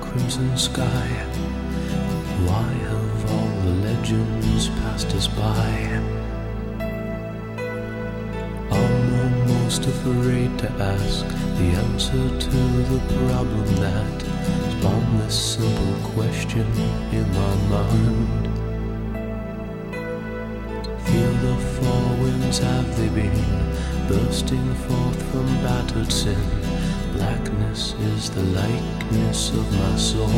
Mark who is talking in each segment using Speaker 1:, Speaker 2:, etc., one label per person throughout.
Speaker 1: crimson sky. Why have all the legends passed us by? I'm almost afraid to ask the answer to the problem that spawned this simple question in my mind. Feel the four winds, have they been bursting forth from battered sin? Blackness is the likeness of my soul.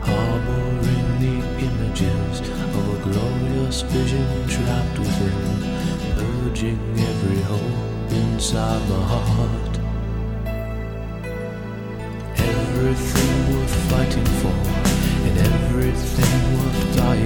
Speaker 1: Harboring the images of a glorious vision trapped within, purging every hope inside my heart. Everything worth fighting for, and everything worth dying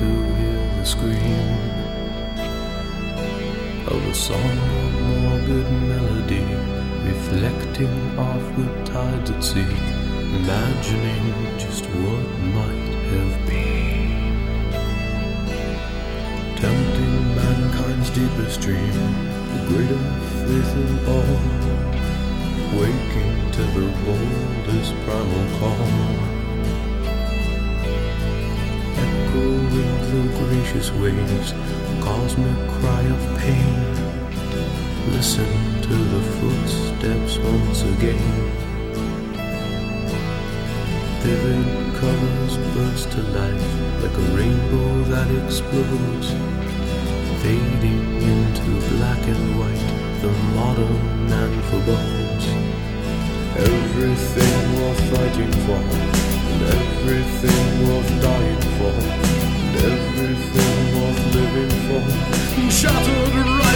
Speaker 1: to hear the scream of a song of morbid melody, reflecting off the tides at sea, imagining just what might have been, tempting mankind's deepest dream, the greater faith in all, waking to the Echoing the gracious waves, cosmic cry of pain. Listen to the footsteps once again. Vivid colors burst to life like a rainbow that explodes, fading into black and white. The modern man forbodes everything worth fighting for, and everything worth dying for, everything worth living for, shattered right